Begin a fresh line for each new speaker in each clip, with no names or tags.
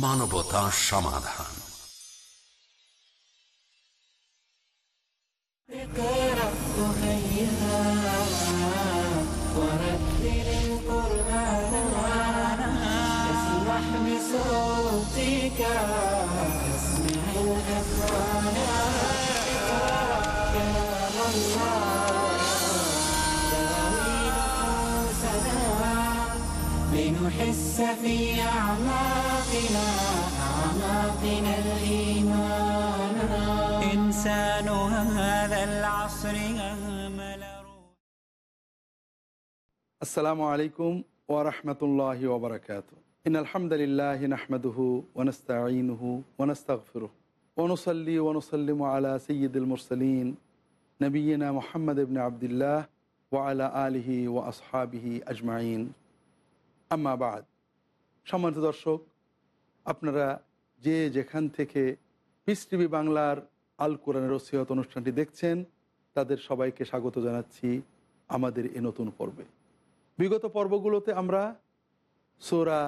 বাংলা মানবতা সমাধান
اقرأ هيا ورتل القرآن اسمح بصوتك نحس في أعماقنا أعماقنا الإيمان. إنسان هذا العصر أهمل
السلام عليكم ورحمة الله وبركاته. إن الحمد لله نحمده ونستعينه ونستغفره ونصلي ونسلم على سيد المرسلين نبينا محمد بن عبد الله وعلى آله وأصحابه أجمعين. আম্মা বাদ। সম্মানিত দর্শক, আপনারা যে যেখান থেকে পিস টিভি বাংলার আল কোরআনের ওসিয়ত অনুষ্ঠানটি দেখছেন, তাদের সবাইকে স্বাগত জানাচ্ছি আমাদের এ নতুন পর্বে। বিগত পর্বগুলোতে আমরা সোরা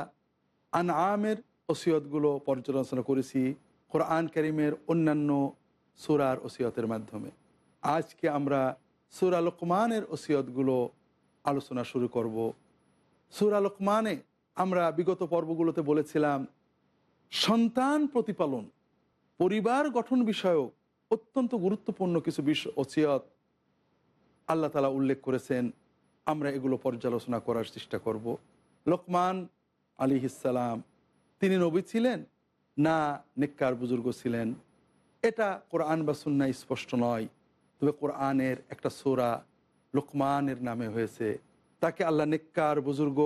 আন আমের ওসিয়তগুলো পর্যালোচনা করেছি, কোরআন করিমের অন্যান্য সুরার ওসিয়তের মাধ্যমে। আজকে আমরা সুরা লোকমানের ওসিয়তগুলো আলোচনা শুরু করব। সুরা লোকমানে আমরা বিগত পর্বগুলোতে বলেছিলাম, সন্তান প্রতিপালন, পরিবার গঠন বিষয়ক অত্যন্ত গুরুত্বপূর্ণ কিছু বিষয় ওসিয়ত আল্লাহ তালা উল্লেখ করেছেন। আমরা এগুলো পর্যালোচনা করার চেষ্টা করব। লোকমান আলী ইসালাম তিনি নবী ছিলেন না নেককার বুজুর্গ ছিলেন? এটা কোরআন বা সুন্না স্পষ্ট নয়, তবে কোরআনের একটা সোরা লোকমানের নামে হয়েছে। তাকে আল্লাহ নেককার বুজুর্গ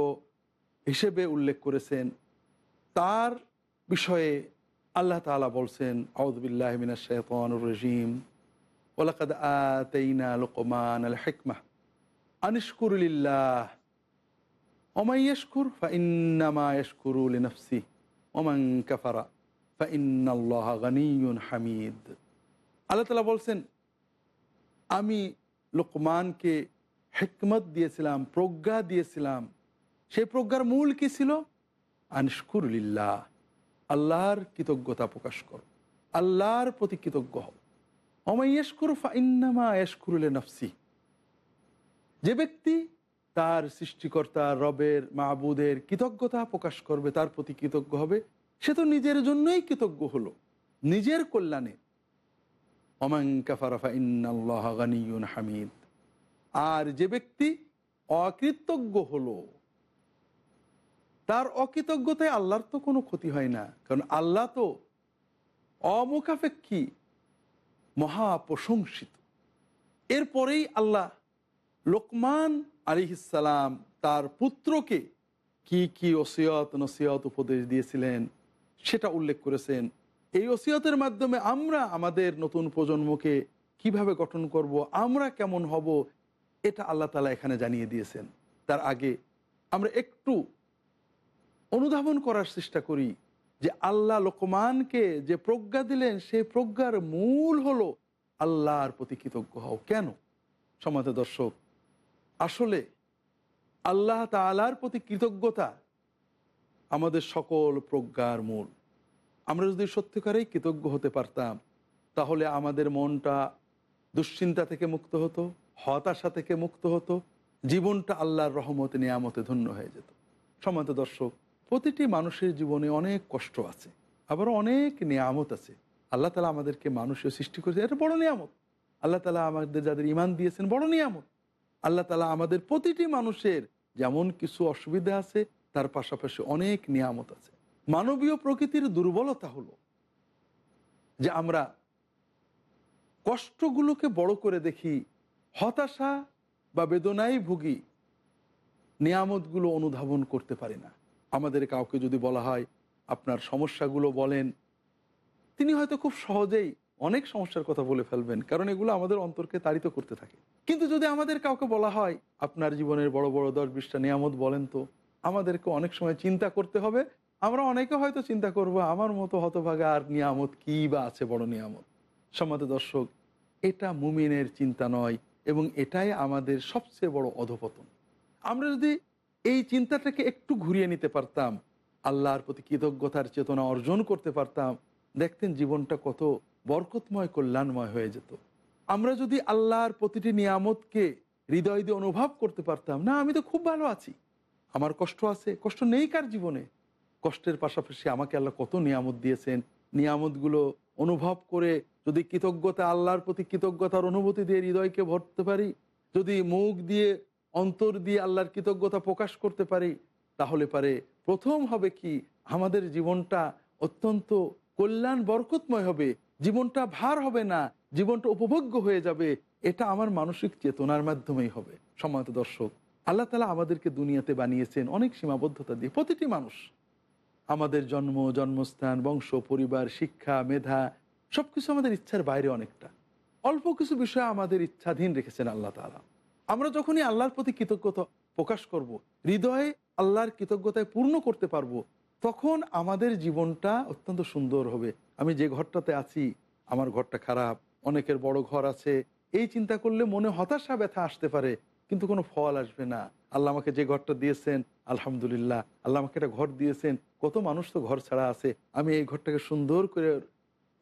হিসেবে উল্লেখ করেছেন। তার বিষয়ে আল্লাহ তালা বলছেন আউদুবিল্লাহ মিনা শেতানুর রজিম। ওলাকাদ আতাইনা লোকমান আল হেকমাহ আনিশকুরুলিল্লাহ ওমাইয়াশকুর ফা ইন্নামা ইয়াশকুরু লিনাফসি ওমান কাফারা ফা ইন্নাল্লাহ গানিয়ুন হামিদ। আল্লাহ তালা বলছেন, আমি লোকমানকে হেকমত দিয়েছিলাম, প্রজ্ঞা দিয়েছিলাম। সেই প্রজ্ঞার মূল কি ছিল? আনিশকুরুলিল্লাহ, আল্লাহর কৃতজ্ঞতা প্রকাশ করো। আল্লাহর প্রতি কৃতজ্ঞ হও। অমাইয়াশকুর ফা ইন্নামা ইয়াশকুরুল নফসি যে ব্যক্তি তার সৃষ্টিকর্তা রবের মাহবুদের কৃতজ্ঞতা প্রকাশ করবে, তার প্রতি কৃতজ্ঞ হবে, সে তো নিজের জন্যই কৃতজ্ঞ হলো, নিজের কল্যাণে। অমাং কাফারাফা ইন্নাল্লাহ গানিউন হামিদ। আর যে ব্যক্তি অকৃতজ্ঞ হলো, তার অকৃতজ্ঞতায় আল্লাহর তো কোনো ক্ষতি হয় না। কারণ আল্লাহ তো অমুখাপেক্ষী মহাপ্রশংসিত। এরপরেই আল্লাহ লোকমান আলিহিসাল্লাম তার পুত্রকে কি কি ওসিয়ত, নসিয়ত উপদেশ দিয়েছিলেন সেটা উল্লেখ করেছেন। এই ওসিয়তের মাধ্যমে আমরা আমাদের নতুন প্রজন্মকে কীভাবে গঠন করব, আমরা কেমন হব এটা আল্লাহ তালা এখানে জানিয়ে দিয়েছেন। তার আগে আমরা একটু অনুধাবন করার চেষ্টা করি যে আল্লাহ লোকমানকে যে প্রজ্ঞা দিলেন, সেই প্রজ্ঞার মূল হলো আল্লাহর প্রতি কৃতজ্ঞ হও। কেন? সমাজ দর্শক, আসলে আল্লাহ তালার প্রতি কৃতজ্ঞতা আমাদের সকল প্রজ্ঞার মূল। আমরা যদি সত্যিকারেই কৃতজ্ঞ হতে পারতাম, তাহলে আমাদের মনটা দুশ্চিন্তা থেকে মুক্ত হতো হতাশা থেকে মুক্ত হতো, জীবনটা আল্লাহর রহমত, নিয়ামতে ধন্য হয়ে যেত। সমান্ত দর্শক, প্রতিটি মানুষের জীবনে অনেক কষ্ট আছে আবার অনেক নিয়ামত আছে। আল্লাহ তালা আমাদেরকে মানুষের সৃষ্টি করেছে এটা বড় নিয়ামত। আল্লাহ তালা আমাদের যাদের ইমান দিয়েছেন, বড় নিয়ামত। আল্লাহ তালা আমাদের প্রতিটি মানুষের যেমন কিছু অসুবিধা আছে, তার পাশাপাশি অনেক নিয়ামত আছে। মানবীয় প্রকৃতির দুর্বলতা হলো যে আমরা কষ্টগুলোকে বড় করে দেখি হতাশা বা বেদনায় ভুগি নিয়ামতগুলো অনুধাবন করতে পারি না। আমাদের কাউকে যদি বলা হয়, আপনার সমস্যাগুলো বলেন, তিনি হয়তো খুব সহজেই অনেক সমস্যার কথা বলে ফেলবেন, কারণ এগুলো আমাদের অন্তরকে তাড়িত করতে থাকে। কিন্তু যদি আমাদের কাউকে বলা হয়, আপনার জীবনের বড় বড় দশ বিশটা নিয়ামত বলেন তো, আমাদেরকে অনেক সময় চিন্তা করতে হবে, আমরা অনেকে হয়তো চিন্তা করব, আমার মতো হতভাগা আর নিয়ামত কি বা আছে বড় নিয়ামত? সমাজ দর্শক, এটা মুমিনের চিন্তা নয় এবং এটাই আমাদের সবচেয়ে বড় অধপতন। আমরা যদি এই চিন্তাটাকে একটু ঘুরিয়ে নিতে পারতাম, আল্লাহর প্রতি কৃতজ্ঞতার চেতনা অর্জন করতে পারতাম, দেখতেন জীবনটা কত বরকতময়, কল্যাণময় হয়ে যেত। আমরা যদি আল্লাহর প্রতিটি নিয়ামতকে হৃদয় দিয়ে অনুভব করতে পারতাম, না, আমি তো খুব ভালো আছি। আমার কষ্ট আছে, কষ্ট নেই কার জীবনে? কষ্টের পাশাপাশি আমাকে আল্লাহ কত নিয়ামত দিয়েছেন। নিয়ামতগুলো অনুভব করে যদি কৃতজ্ঞতা আল্লাহর প্রতি কৃতজ্ঞতার অনুভূতি দিয়ে হৃদয়কে ভরতে পারি, যদি মুখ দিয়ে, অন্তর দিয়ে আল্লাহর কৃতজ্ঞতা প্রকাশ করতে পারি, তাহলে পারে প্রথম হবে কি, আমাদের জীবনটা অত্যন্ত কল্যাণ বরকতময় হবে, জীবনটা ভার হবে না, জীবনটা উপভোগ্য হয়ে যাবে, এটা আমার মানসিক চেতনার মাধ্যমেই হবে। সম্মানিত দর্শক, আল্লাহ তালা আমাদেরকে দুনিয়াতে বানিয়েছেন অনেক সীমাবদ্ধতা দিয়ে, প্রতিটি মানুষ। আমাদের জন্ম, জন্মস্থান, বংশ, পরিবার, শিক্ষা, মেধা সবকিছু আমাদের ইচ্ছার বাইরে অনেকটা। অল্প কিছু বিষয় আমাদের ইচ্ছাধীন রেখেছেন আল্লাহ তালা আমরা যখনই আল্লাহর প্রতি কৃতজ্ঞতা প্রকাশ করব। হৃদয়ে আল্লাহর কৃতজ্ঞতায় পূর্ণ করতে পারব, তখন আমাদের জীবনটা অত্যন্ত সুন্দর হবে। আমি যে ঘরটাতে আছি, আমার ঘরটা খারাপ, অনেকের বড় ঘর আছে, এই চিন্তা করলে মনে হতাশা, ব্যথা আসতে পারে, কিন্তু কোনো ফল আসবে না। আল্লাহ আমাকে যে ঘরটা দিয়েছেন, আলহামদুলিল্লাহ, আল্লাহ আমাকে একটা ঘর দিয়েছেন, কত মানুষ তো ঘর ছাড়া আছে, আমি এই ঘরটাকে সুন্দর করে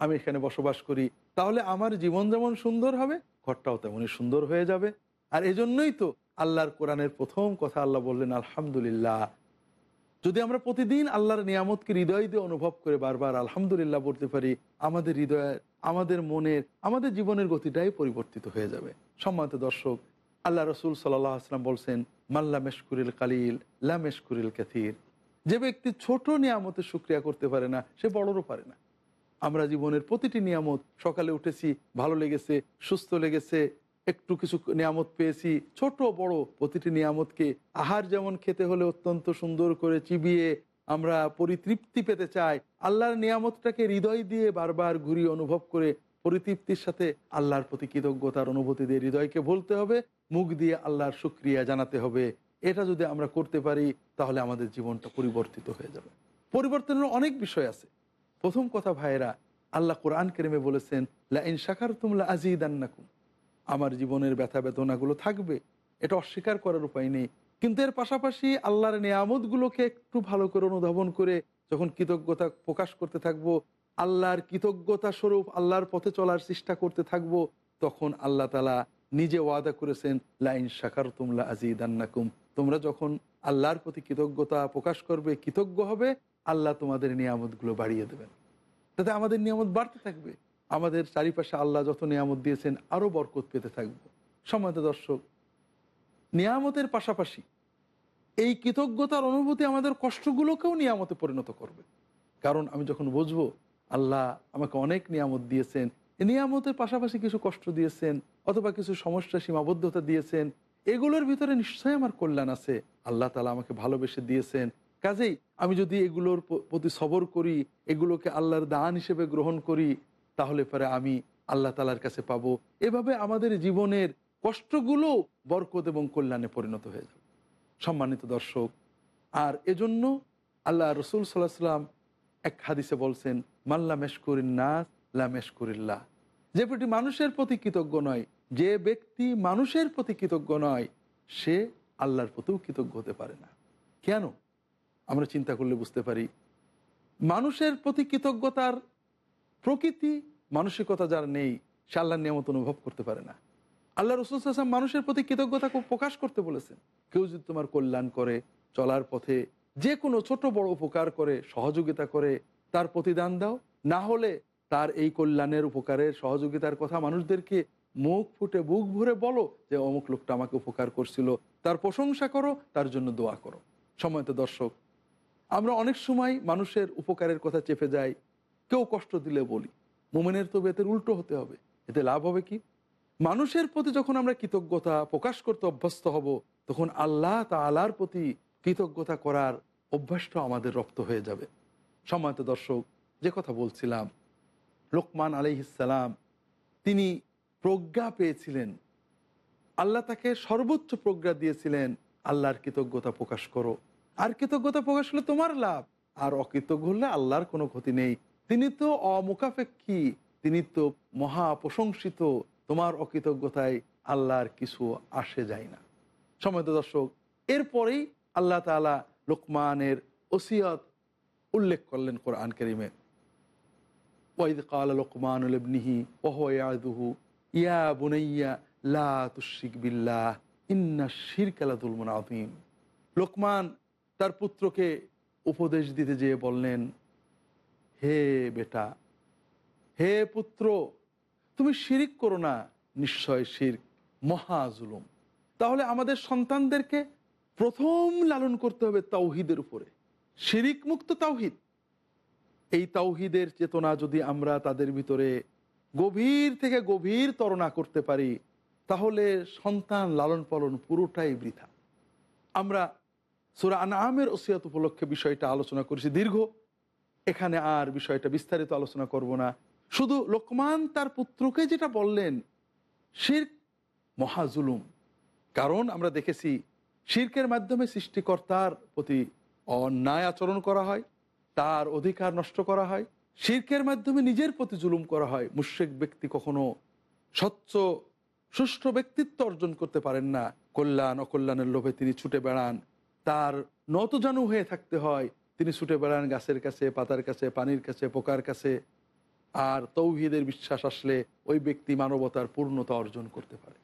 আমি এখানে বসবাস করি, তাহলে আমার জীবন যেমন সুন্দর হবে, ঘরটাও তেমনই সুন্দর হয়ে যাবে। আর এজন্যই তো আল্লাহর কোরআনের প্রথম কথা আল্লাহ বললেন, আলহামদুলিল্লাহ। যদি আমরা প্রতিদিন আল্লাহর নিয়ামতকে হৃদয় দিয়ে অনুভব করে বারবার আলহামদুলিল্লাহ বলতে পারি, আমাদের হৃদয়ের আমাদের মনের আমাদের জীবনের গতিটাই পরিবর্তিত হয়ে যাবে। সম্মানিত দর্শক, আল্লাহ রসুল সাল্লাহ আসলাম বলছেন মাল্লা মেশকুরিল কালিল লা মেশকুরিল ক্যাথির যে ব্যক্তি ছোট নিয়ামতের সুক্রিয়া করতে পারে না, সে বড়রও পারে না। আমরা জীবনের প্রতিটি নিয়ামত সকালে উঠেছি, ভালো লেগেছে, সুস্থ লেগেছে, একটু কিছু নিয়ামত পেয়েছি। ছোট, বড় প্রতিটি নিয়ামতকে আহার যেমন খেতে হলে অত্যন্ত সুন্দর করে চিবিয়ে আমরা পরিতৃপ্তি পেতে চাই। আল্লাহর নিয়ামতটাকে হৃদয় দিয়ে বারবার ঘুরিয়ে অনুভব করে পরিতৃপ্তির সাথে আল্লাহর প্রতি কৃতজ্ঞতার অনুভূতি দিয়ে হৃদয়কে বলতে হবে, মুখ দিয়ে আল্লাহর শুক্রিয়া জানাতে হবে। এটা যদি আমরা করতে পারি, তাহলে আমাদের জীবনটা পরিবর্তিত হয়ে যাবে। পরিবর্তনের অনেক বিষয় আছে। প্রথম কথা ভাইয়েরা, আল্লাহ কোরআন কেরেমে বলেছেন লা ইন শাকার তুমলা আজিদান্নাকুম আমার জীবনের ব্যথা বেদনাগুলো থাকবে, এটা অস্বীকার করার উপায় নেই। কিন্তু এর পাশাপাশি আল্লাহর নিয়ামতগুলোকে একটু ভালো করে অনুধাবন করে যখন কৃতজ্ঞতা প্রকাশ করতে থাকব, আল্লাহর কৃতজ্ঞতা স্বরূপ আল্লাহর পথে চলার চেষ্টা করতে থাকব, তখন আল্লাহ তালা নিজে ওয়াদা করেছেন, লাইন শাকার তুমলা আজিদান্নাকুম তোমরা যখন আল্লাহর প্রতি কৃতজ্ঞতা প্রকাশ করবে, কৃতজ্ঞ হবে আল্লাহ তোমাদের নিয়ামতগুলো বাড়িয়ে দেবেন। তাতে আমাদের নিয়ামত বাড়তে থাকবে। আমাদের চারিপাশে আল্লাহ যত নিয়ামত দিয়েছেন, আরও বরকত পেতে থাকব। সম্মানিত দর্শক, নিয়ামতের পাশাপাশি এই কৃতজ্ঞতার অনুভূতি আমাদের কষ্টগুলোকেও নিয়ামতে পরিণত করবে। কারণ আমি যখন বুঝব, আল্লাহ আমাকে অনেক নিয়ামত দিয়েছেন নিয়ামতের পাশাপাশি কিছু কষ্ট দিয়েছেন, অথবা কিছু সমস্যা সীমাবদ্ধতা দিয়েছেন, এগুলোর ভিতরে নিশ্চয়ই আমার কল্যাণ আছে। আল্লাহ তালা আমাকে ভালোবেসে দিয়েছেন কাজেই আমি যদি এগুলোর প্রতি সবর করি, এগুলোকে আল্লাহর দান হিসেবে গ্রহণ করি, তাহলে পরে আমি আল্লাহ তালার কাছে পাবো। এভাবে আমাদের জীবনের কষ্টগুলো বরকত এবং কল্যাণে পরিণত হয়ে যাবে। সম্মানিত দর্শক, আর এজন্য আল্লাহ রসুল সাল্লাহ সাল্লাম এক হাদিসে বলছেন মাল্লা মেশকুরিন নাস লা মেশকুরিল্লাহ যে প্রতি মানুষের প্রতি কৃতজ্ঞ নয়, যে ব্যক্তি মানুষের প্রতি কৃতজ্ঞ নয়, সে আল্লাহর প্রতিও কৃতজ্ঞ হতে পারে না। কেন? আমরা চিন্তা করলে বুঝতে পারি, মানুষের প্রতি কৃতজ্ঞতার প্রকৃতি মানসিকতা যার নেই, সে আল্লাহর নিয়ামত অনুভব করতে পারে না। আল্লাহ রসুল আসলাম মানুষের প্রতি কৃতজ্ঞতা প্রকাশ করতে বলেছেন। কেউ যদি তোমার কল্যাণ করে, চলার পথে যে কোনো ছোট বড় উপকার করে, সহযোগিতা করে, তার প্রতিদান দাও। না হলে তার এই কল্যাণের উপকারের সহযোগিতার কথা মানুষদেরকে মুখ ফুটে বুক ভরে বলো যে, অমুক লোকটা আমাকে উপকার করছিল, তার প্রশংসা করো, তার জন্য দোয়া করো। সময়ত দর্শক আমরা অনেক সময় মানুষের উপকারের কথা চেপে যাই, কেউ কষ্ট দিলে বলি। মোমেনের তো বেতের উল্টো হতে হবে। এতে লাভ হবে কি? মানুষের প্রতি যখন আমরা কৃতজ্ঞতা প্রকাশ করতে অভ্যস্ত হব, তখন আল্লাহ তা তালার প্রতি কৃতজ্ঞতা করার অভ্যাসটা আমাদের রপ্ত হয়ে যাবে। সম্মানিত দর্শক, যে কথা বলছিলাম, লোকমান আলহিসাল্লাম তিনি প্রজ্ঞা পেয়েছিলেন। আল্লাহ তাকে সর্বোচ্চ প্রজ্ঞা দিয়েছিলেন, আল্লাহর কৃতজ্ঞতা প্রকাশ করো। আর কৃতজ্ঞতা প্রকাশ হলে তোমার লাভ, আর অকৃতজ্ঞ হলে আল্লাহর কোনো ক্ষতি নেই। তিনি তো অমুখাপেক্ষী, তিনি তো মহা প্রশংসিত তোমার অকৃতজ্ঞতায় আল্লাহর কিছু আসে যায় না। সময় দর্শক, এরপরেই আল্লাহ তালা লোকমানের ওসিয়ত উল্লেখ করলেন কোরআন করিমে। ওয়াইদ কাল লোকমান ইবনিহি ওহয়াদুহু ইয়া বুনাইয়া লা তুশিক বিল্লাহ ইন্না শিরকালাদুল মুনাদিম লোকমান তার পুত্রকে উপদেশ দিতে যেয়ে বললেন, হে বেটা, হে পুত্র, তুমি শিরিক করো না, নিশ্চয় শির মহা জুলুম। তাহলে আমাদের সন্তানদেরকে প্রথম লালন করতে হবে তাওহিদের উপরে। শিরিক মুক্ত তাওহিদ। এই তাওহিদের চেতনা যদি আমরা তাদের ভিতরে গভীর থেকে গভীর তরণা করতে পারি, তাহলে সন্তান লালন পালন পুরোটাই বৃথা। আমরা সুরা আনামের ওসিয়াত উপলক্ষে বিষয়টা আলোচনা করেছি দীর্ঘ। এখানে আর বিষয়টা বিস্তারিত আলোচনা করব না। শুধু লোকমান তার পুত্রকে যেটা বললেন, শির্ক মহাজুলুম কারণ আমরা দেখেছি শির্কের মাধ্যমে সৃষ্টিকর্তার প্রতি অন্যায় আচরণ করা হয়, তার অধিকার নষ্ট করা হয়, শির্কের মাধ্যমে নিজের প্রতি জুলুম করা হয়। মুশ্রিক ব্যক্তি কখনো স্বচ্ছ, সুষ্ঠু ব্যক্তিত্ব অর্জন করতে পারেন না। কল্যাণ, অকল্যাণের লোভে তিনি ছুটে বেড়ান। তার নতজানু হয়ে থাকতে হয়। তিনি ছুটে বেড়ান গাছের কাছে, পাতার কাছে, পানির কাছে, পোকার কাছে। আর তৌহিদের বিশ্বাস আসলে ওই ব্যক্তি মানবতার পূর্ণতা অর্জন করতে পারে।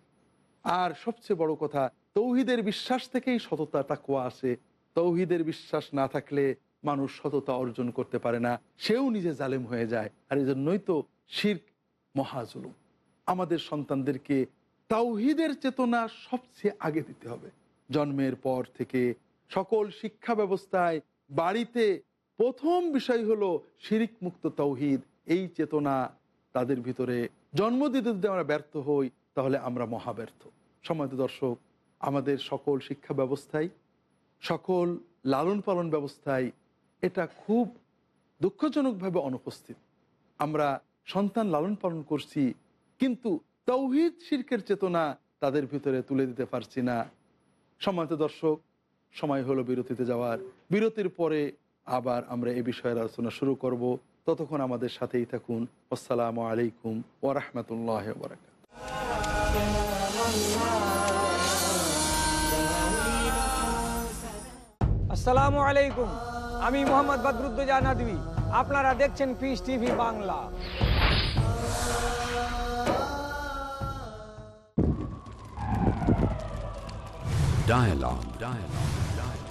আর সবচেয়ে বড় কথা, তৌহিদের বিশ্বাস থেকেই সততা তাকুয়া আসে। তৌহিদের বিশ্বাস না থাকলে মানুষ সততা অর্জন করতে পারে না। সেও নিজে জালেম হয়ে যায়। আর এই জন্যই তো শির্ক মহাজুলুম। আমাদের সন্তানদেরকে তাওহিদের চেতনা সবচেয়ে আগে দিতে হবে। জন্মের পর থেকে সকল শিক্ষা ব্যবস্থায় বাড়িতে প্রথম বিষয় হলো শিরিক মুক্ত তৌহিদ। এই চেতনা তাদের ভিতরে জন্ম দিতে যদি আমরা ব্যর্থ হই, তাহলে আমরা মহাব্যর্থ। সময়ত দর্শক, আমাদের সকল শিক্ষা ব্যবস্থায়, সকল লালন পালন ব্যবস্থায় এটা খুব দুঃখজনকভাবে অনুপস্থিত। আমরা সন্তান লালন পালন করছি, কিন্তু তৌহিদ শির্কের চেতনা তাদের ভিতরে তুলে দিতে পারছি না। সময়ত দর্শক সময় হলো বিরতিতে যাওয়ার। বিরতির পরে আবার আমরা এ বিষয়ের আলোচনা শুরু করব। ততক্ষণ আমাদের সাথেই থাকুন। আসসালামু আলাইকুম ওরহমতুল্লাহ বরাকাত
আসসালামু আলাইকুম। আমি মোহাম্মদ বদরুদ্দোজা নদী আপনারা দেখছেন Peace TV Bangla.
Dialogue. Dialogue.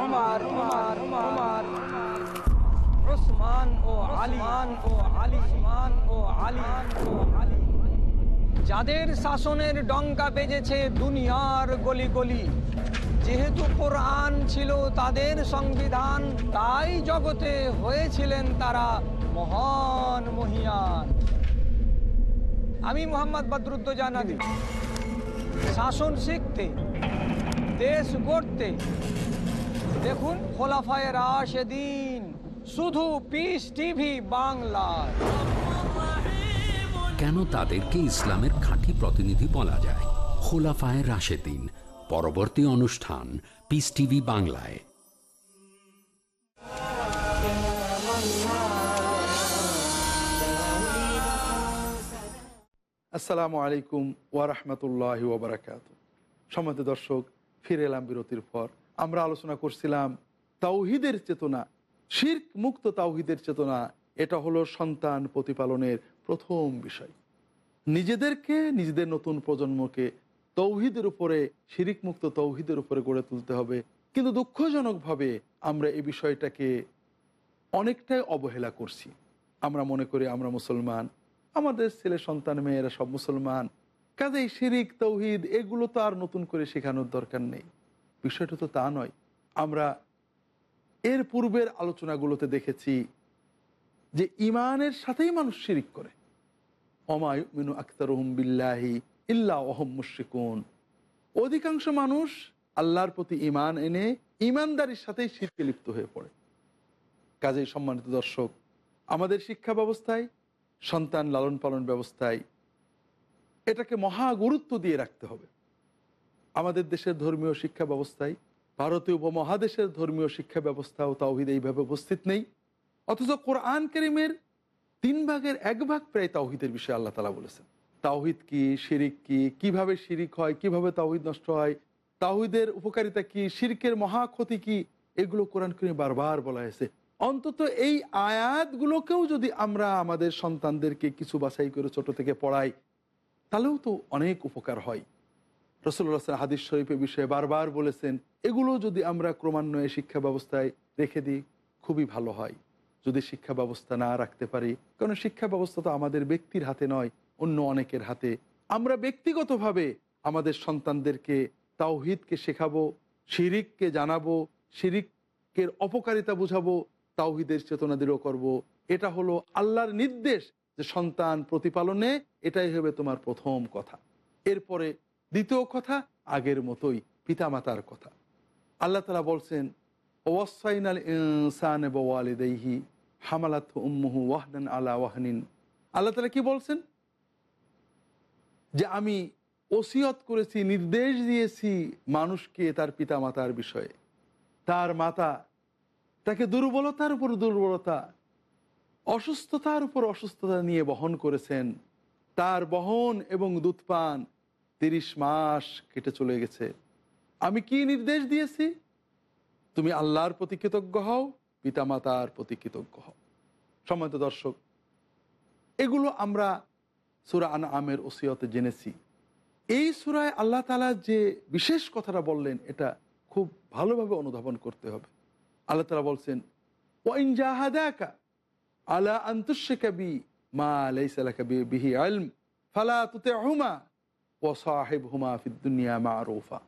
Omar Omar Omar. Usman ও আলিমান ও আলী। উসমান ও আলী। ও আলী যাদের শাসনের ডঙ্কা বেজেছে দুনিয়ার গলি গলি, যেহেতু কোরআন ছিল তাদের সংবিধান, তাই জগতে হয়েছিলেন তারা মহান মহিয়ান। আমি মোহাম্মদ বদরুদ্দোজা নদী শাসন শিখতে দেশ গড়তে। দেখুন খোলাফায় রাশেদিন শুধু পিস টিভি বাংলায়।
কেন তাদেরকে ইসলামের খাঁটি প্রতিনিধি বলা যায়? খোলাফায় রাশেদিন পরবর্তী অনুষ্ঠান পিস টিভি বাংলায়।
আসসালামু আলাইকুম ওয়ারহমতুল্লাহ ওবরাকাত সম্মত দর্শক ফিরে এলাম বিরতির পর। আমরা আলোচনা করছিলাম তাওহিদের চেতনা, শির্ক মুক্ত তাওহিদের চেতনা। এটা হলো সন্তান প্রতিপালনের প্রথম বিষয়। নিজেদেরকে, নিজেদের নতুন প্রজন্মকে তৌহিদের উপরে, শিরিক মুক্ত তৌহিদের উপরে গড়ে তুলতে হবে। কিন্তু দুঃখজনকভাবে আমরা এই বিষয়টাকে অনেকটাই অবহেলা করছি। আমরা মনে করি আমরা মুসলমান, আমাদের ছেলে সন্তান, মেয়েরা সব মুসলমান। কাজেই শিরিক, তৌহিদ, এগুলো তো আর নতুন করে শেখানোর দরকার নেই। বিষয়টা তো তা নয়। আমরা এর পূর্বের আলোচনাগুলোতে দেখেছি যে ইমানের সাথেই মানুষ শিরিক করে। অমায় অমায়ুমিনু আখতার বিল্লাহি ইল্লা অহম মুশ্রিকুন। অধিকাংশ মানুষ আল্লাহর প্রতি ইমান এনে ইমানদারির সাথেই শিরকে লিপ্ত হয়ে পড়ে। কাজেই সম্মানিত দর্শক, আমাদের শিক্ষা ব্যবস্থায়, সন্তান লালন পালন ব্যবস্থায় এটাকে মহা গুরুত্ব দিয়ে রাখতে হবে। আমাদের দেশের ধর্মীয় শিক্ষা ব্যবস্থায়, ভারতীয় উপমহাদেশের ধর্মীয় শিক্ষা ব্যবস্থা ও তাওহিদ এইভাবে উপস্থিত নেই। অথচ কোরআন করিমের তিন ভাগের এক ভাগ প্রায় তাওহিদের বিষয়ে আল্লাহ তালা বলেছেন। তাওহিদ কি, শিরিক কি, কীভাবে শিরিক হয়, কীভাবে তাওহিদ নষ্ট হয়, তাওহিদের উপকারিতা কি, শিরকের মহা ক্ষতি কি, এগুলো কোরআন করিমে বারবার বলা হয়েছে। অন্তত এই আয়াতগুলোকেও যদি আমরা আমাদের সন্তানদেরকে কিছু বাছাই করে ছোট থেকে পড়াই তাহলেও তো অনেক উপকার হয়। রসুল্লাহ হাদিস শরীফের বিষয়ে বারবার বলেছেন, এগুলো যদি আমরা ক্রমান্বয়ে শিক্ষা ব্যবস্থায় রেখে দিই, খুবই ভালো হয়। যদি শিক্ষা ব্যবস্থা না রাখতে পারি, কারণ শিক্ষা ব্যবস্থা তো আমাদের ব্যক্তির হাতে নয়, অন্য অনেকের হাতে। আমরা ব্যক্তিগতভাবে আমাদের সন্তানদেরকে তাওহিদকে শেখাবো, শিরিককে জানাব, শিরিকের অপকারিতা বুঝাবো, তাওহিদের চেতনা দৃঢ় করব। এটা হলো আল্লাহর নির্দেশ। যে সন্তান প্রতিপালনে এটাই হবে তোমার প্রথম কথা। এরপরে দ্বিতীয় কথা, আগের মতোই পিতামাতার কথা। আল্লাহ তালা বলছেন, ওয়াসাইনাল ইনসান ওয়ালিদাইহি হামালাত উম্মুহু ওয়াহনান আলা ওয়াহনিন। আল্লাহ তালা কি বলছেন? যে আমি ওসিয়ত করেছি, নির্দেশ দিয়েছি মানুষকে তার পিতামাতার বিষয়ে। তার মাতা তাকে দুর্বলতার উপর দুর্বলতা অসুস্থতার উপর অসুস্থতা নিয়ে বহন করেছেন। তার বহন এবং দুধপান তিরিশ মাস কেটে চলে গেছে। আমি কি নির্দেশ দিয়েছি? তুমি আল্লাহর প্রতি কৃতজ্ঞ হও, পিতামাতার প্রতি কৃতজ্ঞ হও। সম্মানিত দর্শক, এগুলো আমরা সুরা আন আমের ওসিয়তে জেনেছি। এই সুরায় আল্লাহ তালা যে বিশেষ কথাটা বললেন, এটা খুব ভালোভাবে অনুধাবন করতে হবে। আল্লাহ তালা বলছেন ওয়াইন জাহাদাকা আলা আন্তুশেকাবি মা লাইসালাকা বিহি আলম, ফালা তুতে হুমা ও সাহেব হুমা ফিদ্দুনিয়া মা রৌফা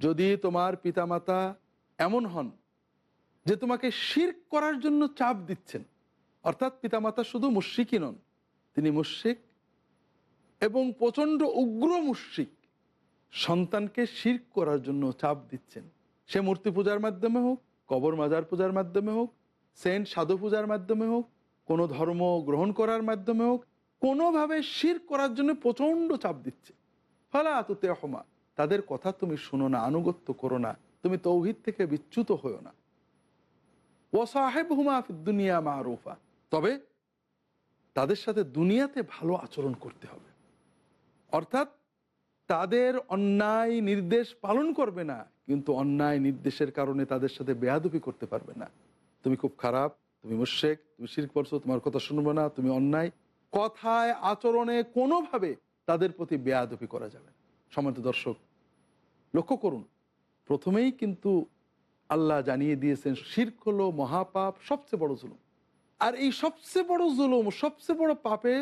যদি তোমার পিতামাতা এমন হন যে তোমাকে শির্ক করার জন্য চাপ দিচ্ছেন, অর্থাৎ পিতামাতা শুধু মুশ্রিকই নন, তিনি মুশ্রিক এবং প্রচণ্ড উগ্র মুশ্রিক, সন্তানকে শির্ক করার জন্য চাপ দিচ্ছেন। সে মূর্তি পূজার মাধ্যমে হোক, কবর মাজার পূজার মাধ্যমে হোক, সেন্ট সাধু পূজার মাধ্যমে হোক কোনো ধর্ম গ্রহণ করার মাধ্যমে হোক কোনোভাবে শির করার জন্য প্রচণ্ড চাপ দিচ্ছে। ফালা আতুতে হমা তাদের কথা তুমি শুনো না, আনুগত্য করো না। তুমি তৌহিদ থেকে বিচ্যুত হও না। ও সাহেব হুমা দুনিয়া মারুফা। তবে তাদের সাথে দুনিয়াতে ভালো আচরণ করতে হবে। অর্থাৎ তাদের অন্যায় নির্দেশ পালন করবে না, কিন্তু অন্যায় নির্দেশের কারণে তাদের সাথে বেয়াদুপি করতে পারবে না। তুমি খুব খারাপ তুমি মুশেক তুমি শির করছ তোমার কথা শুনব না, তুমি অন্যায়। কথায়, আচরণে কোনোভাবে তাদের প্রতি বেয়াদপি করা যাবে সমান্ত দর্শক, লক্ষ্য করুন, প্রথমেই কিন্তু আল্লাহ জানিয়ে দিয়েছেন, শির্ক হলো মহাপাপ সবচেয়ে বড় জুলুম। আর এই সবচেয়ে বড় জুলুম, সবচেয়ে বড় পাপে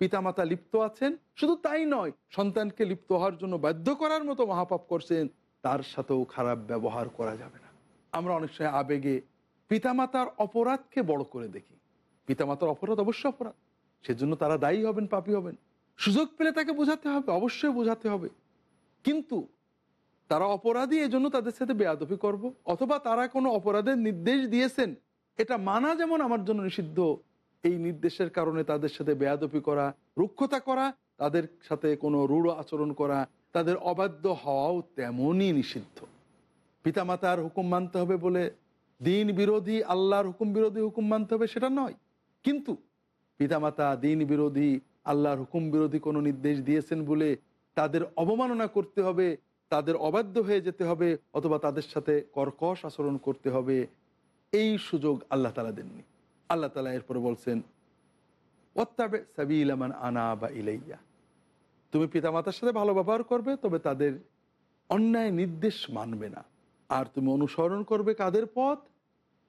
পিতামাতা লিপ্ত আছেন, শুধু তাই নয়, সন্তানকে লিপ্ত হওয়ার জন্য বাধ্য করার মতো মহাপাপ করছেন, তার সাথেও খারাপ ব্যবহার করা যাবে না। আমরা অনেক সময় আবেগে পিতামাতার অপরাধকে বড় করে দেখি। পিতামাতার অপরাধ অবশ্যই অপরাধ। সেজন্য তারা দায়ী হবেন, পাপি হবেন। সুযোগ পেলে তাকে বোঝাতে হবে, অবশ্যই বোঝাতে হবে। কিন্তু তারা অপরাধী, এজন্য তাদের সাথে বেয়াদপি করব, অথবা তারা কোনো অপরাধের নির্দেশ দিয়েছেন, এটা মানা যেমন আমার জন্য নিষিদ্ধ, এই নির্দেশের কারণে তাদের সাথে বেয়াদপি করা, রুক্ষতা করা, তাদের সাথে কোনো রূঢ় আচরণ করা, তাদের অবাধ্য হওয়াও তেমনই নিষিদ্ধ। পিতামাতার হুকুম মানতে হবে বলে দিন বিরোধী আল্লাহর হুকুম বিরোধী হুকুম মানতে হবে সেটা নয়। কিন্তু পিতামাতা দিন বিরোধী আল্লাহর হুকুম বিরোধী কোনো নির্দেশ দিয়েছেন বলে তাদের অবমাননা করতে হবে, তাদের অবাধ্য হয়ে যেতে হবে অথবা তাদের সাথে কর্কশ আচরণ করতে হবে, এই সুযোগ আল্লাহ তালা দেননি। আল্লাহ তালা এরপরে বলছেন, ওত্তাবে সাবিলামান আনা বা ইলাইয়া। তুমি পিতামাতার সাথে ভালো ব্যবহার করবে, তবে তাদের অন্যায় নির্দেশ মানবে না। আর তুমি অনুসরণ করবে কাদের পথ?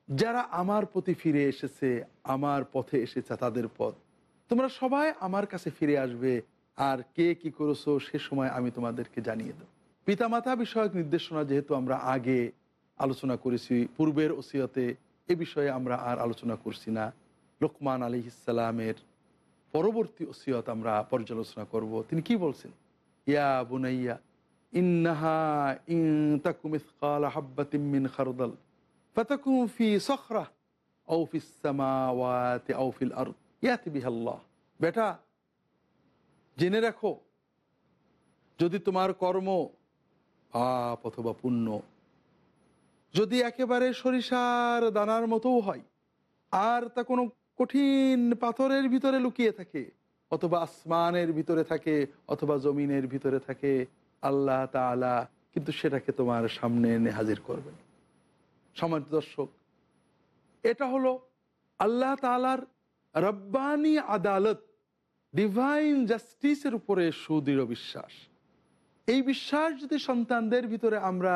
যারা আমার প্রতি ফিরে এসেছে, আমার পথে এসেছে তাদের পথ। তোমরা সবাই আমার কাছে ফিরে আসবে, আর কে কি করেছ সে সময় আমি তোমাদেরকে জানিয়ে দেব। পিতামাতা বিষয়ক নির্দেশনা যেহেতু আমরা আগে আলোচনা করেছি, পূর্বের ওসিয়তে এ বিষয়ে আমরা আর আলোচনা করছি না। লোকমান আলী ইসালামের পরবর্তী ওসিয়ত আমরা পর্যালোচনা করব। তিনি কি বলছেন? ইয়া বুনাইয়া ইন্নাহা সখরা বেটা, জেনে রাখো, যদি তোমার কর্ম পাপ অথবা পুণ্য, যদি একেবারে সরিষার দানার মতোও হয়, আর তা কোনো কঠিন পাথরের ভিতরে লুকিয়ে থাকে, অথবা আসমানের ভিতরে থাকে, অথবা জমিনের ভিতরে থাকে আল্লাহ তাআলা কিন্তু সেটাকে তোমার সামনে এনে হাজির করবেন। সমাজ দর্শক, এটা হলো আল্লাহ তালার রব্বানি আদালত ডিভাইন জাস্টিসের উপরে সুদৃঢ় বিশ্বাস। এই বিশ্বাস যদি সন্তানদের ভিতরে আমরা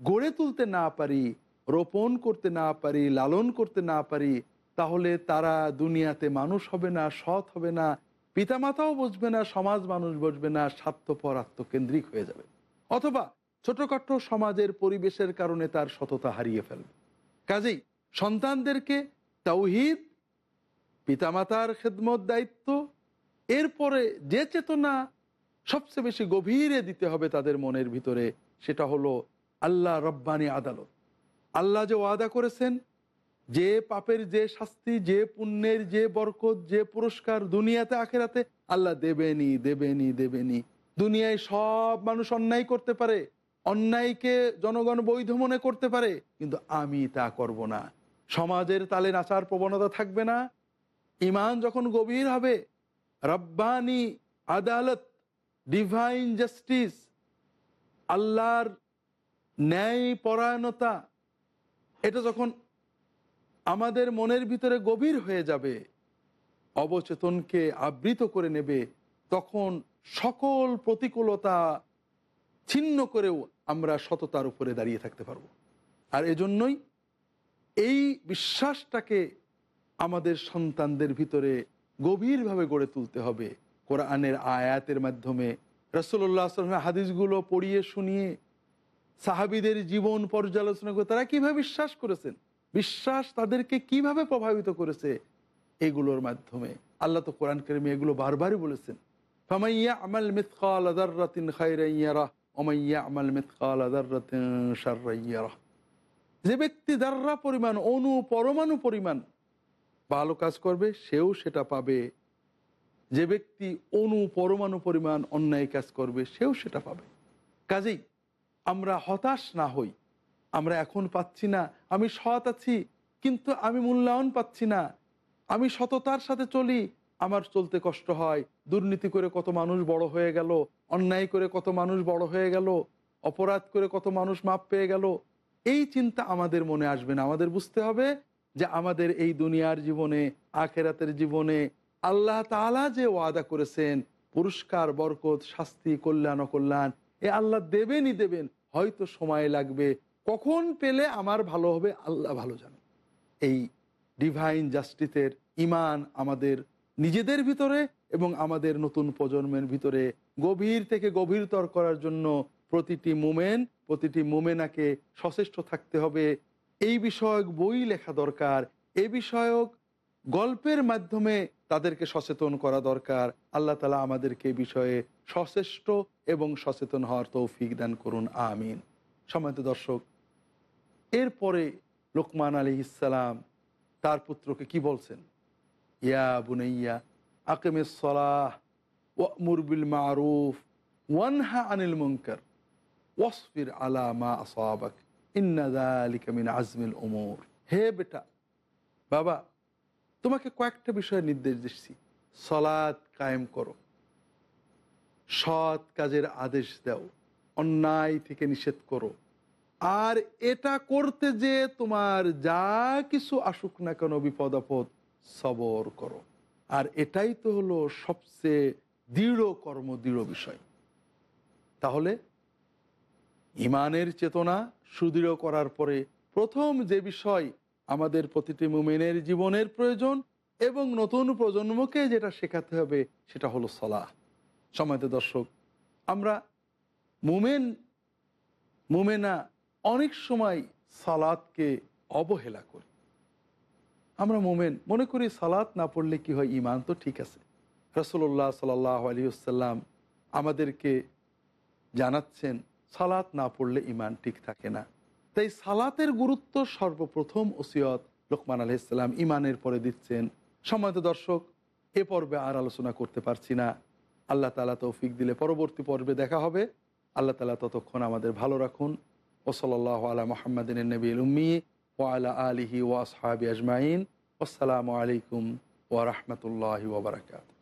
গড়ে তুলতে না পারি, রোপণ করতে না পারি, লালন করতে না পারি, তাহলে তারা দুনিয়াতে মানুষ হবে না, সৎ হবে না পিতামাতাও বুঝবে না, সমাজ মানুষ বুঝবে না, স্বার্থপর, আত্মকেন্দ্রিক হয়ে যাবে। অথবা ছোটখাটো সমাজের পরিবেশের কারণে তার সততা হারিয়ে ফেলবে। কাজেই সন্তানদেরকে তাওহিদ, পিতামাতার খেদমত দায়িত্ব, এরপরে যে চেতনা সবচেয়ে বেশি গভীরে দিতে হবে তাদের মনের ভিতরে, সেটা হলো আল্লাহ রব্বানি আদালত। আল্লাহ যে ওয়াদা করেছেন যে পাপের যে শাস্তি, যে পুণ্যের যে বরকত, যে পুরস্কার দুনিয়াতে, আখেরাতে আল্লাহ দেবেনি দেবেনি দেবেনি। দুনিয়ায় সব মানুষ অন্যায় করতে পারে, অন্যায়কে জনগণ বৈধ মনে করতে পারে, কিন্তু আমি তা করব না। সমাজের তালে নাচার প্রবণতা থাকবে না। ইমান যখন গভীর হবে, রব্বানি আদালত, ডিভাইন জাস্টিস, আল্লাহর ন্যায় পরায়ণতা এটা যখন আমাদের মনের ভিতরে গভীর হয়ে যাবে। অবচেতনকে আবৃত করে নেবে। তখন সকল প্রতিকূলতা ছিন্ন করেও আমরা সততার উপরে দাঁড়িয়ে থাকতে পারব। আর এজন্যই এই বিশ্বাসটাকে আমাদের সন্তানদের ভিতরে গভীরভাবে গড়ে তুলতে হবে। কোরআনের আয়াতের মাধ্যমে রসল্লাহ আসলামের হাদিসগুলো পড়িয়ে শুনিয়ে সাহাবিদের জীবন পর্যালোচনা করে তারা কীভাবে বিশ্বাস করেছেন? বিশ্বাস তাদেরকে কীভাবে প্রভাবিত করেছে? এগুলোর মাধ্যমে। আল্লাহ তো কোরআন কেরিমে এগুলো বারবারই বলেছেন। ফামাইয়া আমাল মিথকাল আদাররাতিন খাইরাইয়ারা অমাইয়া আমাল মিথকাল আদাররাতিন শাররাইয়ারা যে ব্যক্তি দাররা পরিমাণ অনু পরমাণু পরিমাণ ভালো কাজ করবে, সেও সেটা পাবে। যে ব্যক্তি অনু পরমাণু পরিমাণ অন্যায় কাজ করবে, সেও সেটা পাবে। কাজেই আমরা হতাশ না হই। আমরা এখন পাচ্ছি না। আমি সৎ আছি, কিন্তু আমি মূল্যায়ন পাচ্ছি না। আমি সততার সাথে চলি। আমার চলতে কষ্ট হয়। দুর্নীতি করে কত মানুষ বড় হয়ে গেল। অন্যায় করে কত মানুষ বড় হয়ে গেল। অপরাধ করে কত মানুষ মাপ পেয়ে গেল। এই চিন্তা আমাদের মনে আসবে না। আমাদের বুঝতে হবে যে আমাদের এই দুনিয়ার জীবনে, আখেরাতের জীবনে আল্লাহ তালা যে ওয়াদা করেছেন, পুরস্কার, বরকত, শাস্তি, কল্যাণ, অকল্যাণ, এ আল্লাহ দেবেনই দেবেন। হয়তো সময় লাগবে কখন পেলে আমার ভালো হবে আল্লাহ ভালো জানে। এই ডিভাইন জাস্টিসের ইমান আমাদের নিজেদের ভিতরে এবং আমাদের নতুন প্রজন্মের ভিতরে গভীর থেকে গভীরতর করার জন্য প্রতিটি মোমেন, প্রতিটি মোমেনাকে সচেষ্ট থাকতে হবে। এই বিষয়ক বই লেখা দরকার, এ বিষয়ক গল্পের মাধ্যমে তাদেরকে সচেতন করা দরকার। আল্লাহ তালা আমাদেরকে বিষয়ে সচেষ্ট এবং সচেতন হওয়ার তৌফিক দান করুন, আমিন। সম্মানিত দর্শক এরপরে লোকমান আলী ইসালাম তার পুত্রকে কি বলছেন? ইয়া বুনাইয়া আকেমে সলাহ ওয়ামুরবিল মারুফ, ওয়ানহা আনিল মুনকার, ওয়াসফির আলা মা আসাবাক, ইন্না যালিকা মিন আজমিল উমুর। হে বেটা, বাবা, তোমাকে কয়েকটা বিষয়ে নির্দেশ দিচ্ছি। সলাদ কায়েম করো। সৎ কাজের আদেশ দাও। অন্যায় থেকে নিষেধ করো। আর এটা করতে যে তোমার যা কিছু আসুক না কেন, বিপদ আপদ, সবর করো। আর এটাই তো হলো সবচেয়ে দৃঢ় কর্ম, দৃঢ় বিষয়। তাহলে ইমানের চেতনা সুদৃঢ় করার পরে প্রথম যে বিষয় আমাদের প্রতিটি মুমেনের জীবনের প্রয়োজন এবং নতুন প্রজন্মকে যেটা শেখাতে হবে সেটা হলো সলাহ। সময়ত দর্শক, আমরা মুমেন, মুমেনা অনেক সময় সালাদকে অবহেলা করি। আমরা মোমেন, মনে করি সালাত না পড়লে কি হয়? ইমান তো ঠিক আছে। রসল্লাহ সাল আলী আসাল্লাম আমাদেরকে জানাচ্ছেন, সালাত না পড়লে ইমান ঠিক থাকে না। তাই সালাতের গুরুত্ব সর্বপ্রথম ওসিয়ত লোকমান আলহিসাল্লাম ইমানের পরে দিচ্ছেন। সময়ত দর্শক, এ পর্বে আর আলোচনা করতে পারছি না। আল্লাহ তালা তৌফিক দিলে পরবর্তী পর্বে দেখা হবে। আল্লাহ তালা ততক্ষণ আমাদের ভালো রাখুন। وصلى الله على محمد النبي الأمي وعلى آله وأصحابه أجمعين. والسلام عليكم ورحمة
الله وبركاته.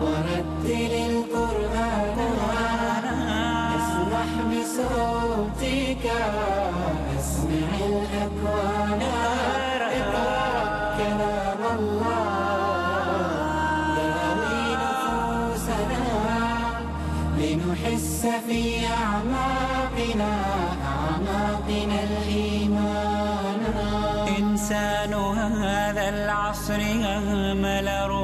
ورتل القرآن اسمح بصوتك اسمع الأكوان. لنحس في أعماقنا أعماقنا الإيمان.
إنسان هذا العصر أهمل روحه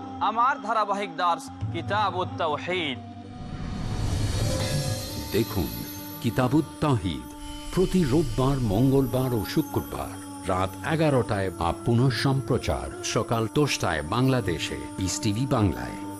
আমার ধারাবাহিক দাস কিতাব
দেখুন কিতাব প্রতি রোববার, মঙ্গলবার ও শুক্রবার রাত এগারোটায় বা পুনঃ সম্প্রচার সকাল দশটায় বাংলাদেশে ইস বাংলায়।